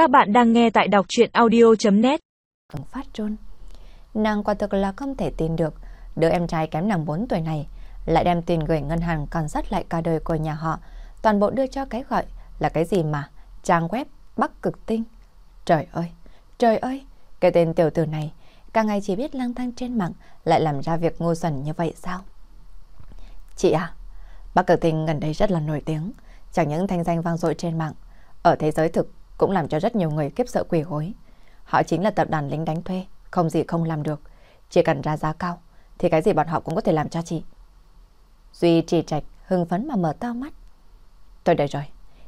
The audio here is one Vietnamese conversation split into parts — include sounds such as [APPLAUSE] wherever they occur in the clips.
Các bạn đang nghe tại đọc chuyện audio.net Phát trôn Nàng quả thực là không thể tin được. Đứa em trai kém nàng 4 tuổi này Lại đem tiền gửi ngân hàng còn sắt lại cả đời của nhà họ. Toàn bộ đưa cho cái gọi là cái gì mà? Trang web Bắc Cực Tinh. Trời ơi, trời ơi Cái tên tiểu tử này Cả ngày chỉ biết lang thang trên mạng Lại làm ra việc ngu xuẩn như vậy sao? Chị à Bắc Cực Tinh gần đây rất là nổi tiếng. Chẳng những thanh danh vang dội trên mạng Ở thế giới thực cũng làm cho rất nhiều người kiếp sợ quỷ hối. Họ chính là tập đoàn lính đánh thuê, không gì không làm được. Chỉ cần ra giá cao, thì cái gì bọn họ cũng có thể làm cho chị. Duy trì trạch, hưng phấn mà mở to mắt. Tôi đợi rồi,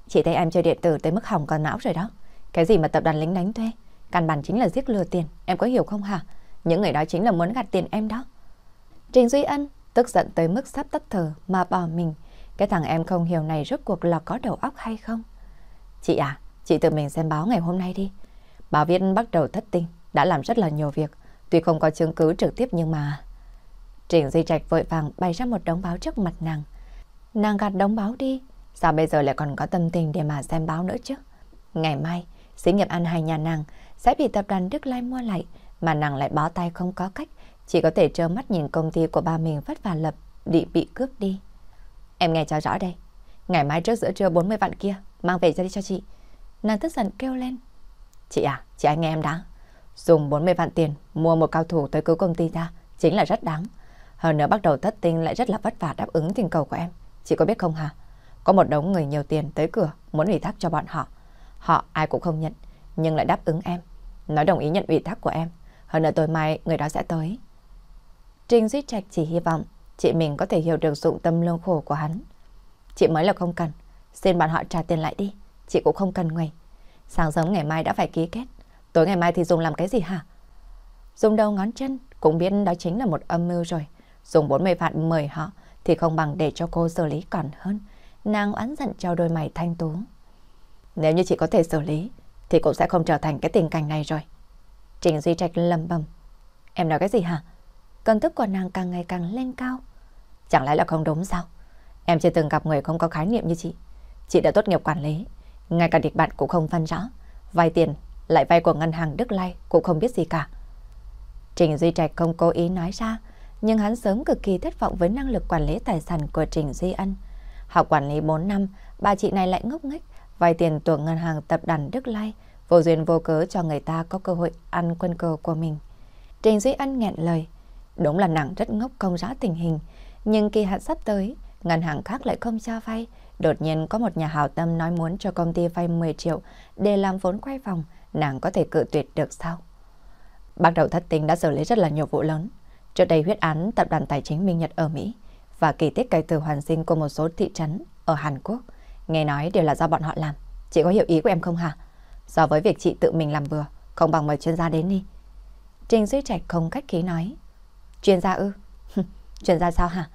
chị thấy em chơi điện tử tới mức hỏng con não rồi đó. Cái gì mà tập đoàn lính đánh thuê, căn bản chính là giết lừa tiền, em có hiểu không hả? Những người đó chính là muốn gạt tiền em đó. Trình Duy Ân tức giận tới mức sắp tắt thở mà bỏ mình. Cái thằng em không hiểu này rốt cuộc là có đầu óc hay không? Chị à, Chị tự mình xem báo ngày hôm nay đi. Báo viết bắt đầu thất tinh, đã làm rất là nhiều việc. Tuy không có chứng cứ trực tiếp nhưng mà... Trình Duy Trạch vội vàng bày ra một đống báo trước mặt nàng. Nàng gạt đống báo đi, sao bây giờ lại còn có tâm tình để mà xem báo nữa chứ? Ngày mai, xí nghiệp ăn hai nhà nàng sẽ bị tập đoàn Đức Lai mua lại, mà nàng lại bó tay không có cách, chỉ có thể trơ mắt nhìn công ty của ba mình vất vả lập, bị bị cướp đi. Em nghe cho rõ đây, ngày mai trước giữa trưa 40 vạn kia, mang về ra đi cho chị. Nàng tức giận kêu lên. Chị à, chị anh nghe em đã. Dùng 40 vạn tiền mua một cao thủ tới cứu công ty ta chính là rất đáng. Hơn nữa bắt đầu thất tinh lại rất là vất vả đáp ứng tình cầu của em. Chị có biết không hả? Có một đống người nhiều tiền tới cửa muốn ủy thác cho bọn họ. Họ ai cũng không nhận, nhưng lại đáp ứng em. Nói đồng ý nhận ủy thác của em. Hơn nữa tối mai người đó sẽ tới. Trình Duy Trạch chỉ hy vọng chị mình có thể hiểu được dụng tâm lương khổ của hắn. Chị mới là không cần. Xin bọn họ trả tiền lại đi chị cũng không cần ngay. Sáng sớm ngày mai đã phải ký kết, tối ngày mai thì dùng làm cái gì hả? Dùng đầu ngón chân cũng biết đó chính là một âm mưu rồi. Dùng 40 vạn mời họ thì không bằng để cho cô xử lý còn hơn. Nàng oán giận trao đôi mày thanh tú. Nếu như chị có thể xử lý thì cũng sẽ không trở thành cái tình cảnh này rồi. Trình Duy Trạch lầm bầm. Em nói cái gì hả? Cơn tức của nàng càng ngày càng lên cao. Chẳng lẽ là không đúng sao? Em chưa từng gặp người không có khái niệm như chị. Chị đã tốt nghiệp quản lý, ngay cả địch bạn cũng không phân rõ. Vay tiền, lại vay của ngân hàng Đức Lai cũng không biết gì cả. Trình Duy Trạch không cố ý nói ra, nhưng hắn sớm cực kỳ thất vọng với năng lực quản lý tài sản của Trình Duy Ân. Học quản lý 4 năm, bà chị này lại ngốc nghếch vay tiền của ngân hàng tập đoàn Đức Lai, vô duyên vô cớ cho người ta có cơ hội ăn quân cờ của mình. Trình Duy Ân nghẹn lời, đúng là nàng rất ngốc không rõ tình hình, nhưng kỳ hạn sắp tới, ngân hàng khác lại không cho vay, Đột nhiên có một nhà hào tâm nói muốn cho công ty vay 10 triệu để làm vốn quay phòng, nàng có thể cự tuyệt được sao? Bắt đầu thất tình đã xử lý rất là nhiều vụ lớn. Trước đây huyết án tập đoàn tài chính Minh Nhật ở Mỹ và kỳ tích cải từ hoàn sinh của một số thị trấn ở Hàn Quốc. Nghe nói đều là do bọn họ làm. Chị có hiểu ý của em không hả? So với việc chị tự mình làm vừa, không bằng mời chuyên gia đến đi. Trình Duy Trạch không cách khí nói. Chuyên gia ư? [LAUGHS] chuyên gia sao hả?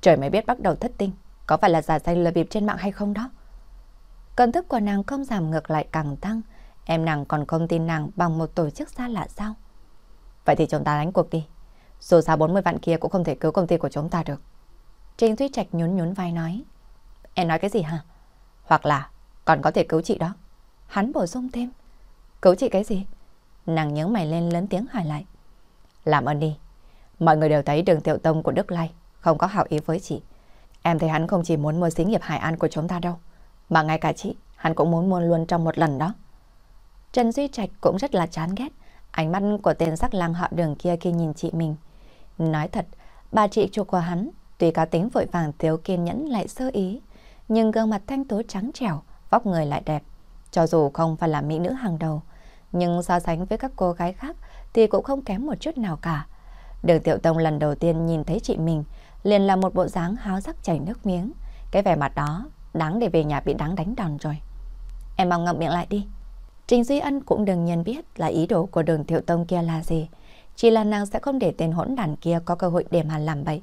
Trời mới biết bắt đầu thất tinh. Có phải là giả danh lừa bịp trên mạng hay không đó? Cơn thức của nàng không giảm ngược lại càng tăng. Em nàng còn không tin nàng bằng một tổ chức xa lạ sao? Vậy thì chúng ta đánh cuộc đi. Dù sao 40 vạn kia cũng không thể cứu công ty của chúng ta được. Trình Thúy Trạch nhún nhún vai nói. Em nói cái gì hả? Hoặc là còn có thể cứu chị đó. Hắn bổ sung thêm. Cứu chị cái gì? Nàng nhớ mày lên lớn tiếng hỏi lại. Làm ơn đi. Mọi người đều thấy đường tiểu tông của Đức Lai không có hảo ý với chị. Em thấy hắn không chỉ muốn mua xí nghiệp Hải An của chúng ta đâu, mà ngay cả chị, hắn cũng muốn mua luôn trong một lần đó. Trần Duy Trạch cũng rất là chán ghét ánh mắt của tên sắc lang họ đường kia khi nhìn chị mình. Nói thật, bà chị chủ của hắn, tuy cá tính vội vàng thiếu kiên nhẫn lại sơ ý, nhưng gương mặt thanh tú trắng trẻo, vóc người lại đẹp. Cho dù không phải là mỹ nữ hàng đầu, nhưng so sánh với các cô gái khác thì cũng không kém một chút nào cả. Đường Tiểu Tông lần đầu tiên nhìn thấy chị mình, liền là một bộ dáng háo sắc chảy nước miếng. Cái vẻ mặt đó đáng để về nhà bị đáng đánh đòn rồi. Em mau ngậm miệng lại đi. Trình Duy Ân cũng đừng nhận biết là ý đồ của đường thiệu tông kia là gì. Chỉ là nàng sẽ không để tên hỗn đàn kia có cơ hội để mà làm bậy.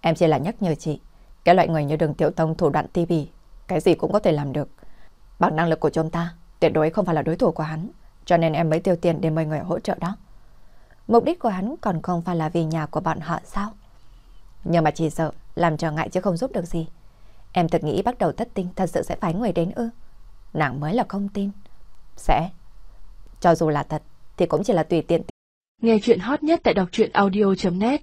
Em chỉ là nhắc nhở chị, cái loại người như đường thiệu tông thủ đoạn ti bì, cái gì cũng có thể làm được. Bằng năng lực của chúng ta, tuyệt đối không phải là đối thủ của hắn, cho nên em mới tiêu tiền để mời người hỗ trợ đó. Mục đích của hắn còn không phải là vì nhà của bọn họ sao? Nhưng mà chỉ sợ làm trở ngại chứ không giúp được gì. Em thật nghĩ bắt đầu thất tinh thật sự sẽ phải người đến ư. Nàng mới là không tin. Sẽ. Cho dù là thật, thì cũng chỉ là tùy tiện. Nghe chuyện hot nhất tại đọc truyện audio.net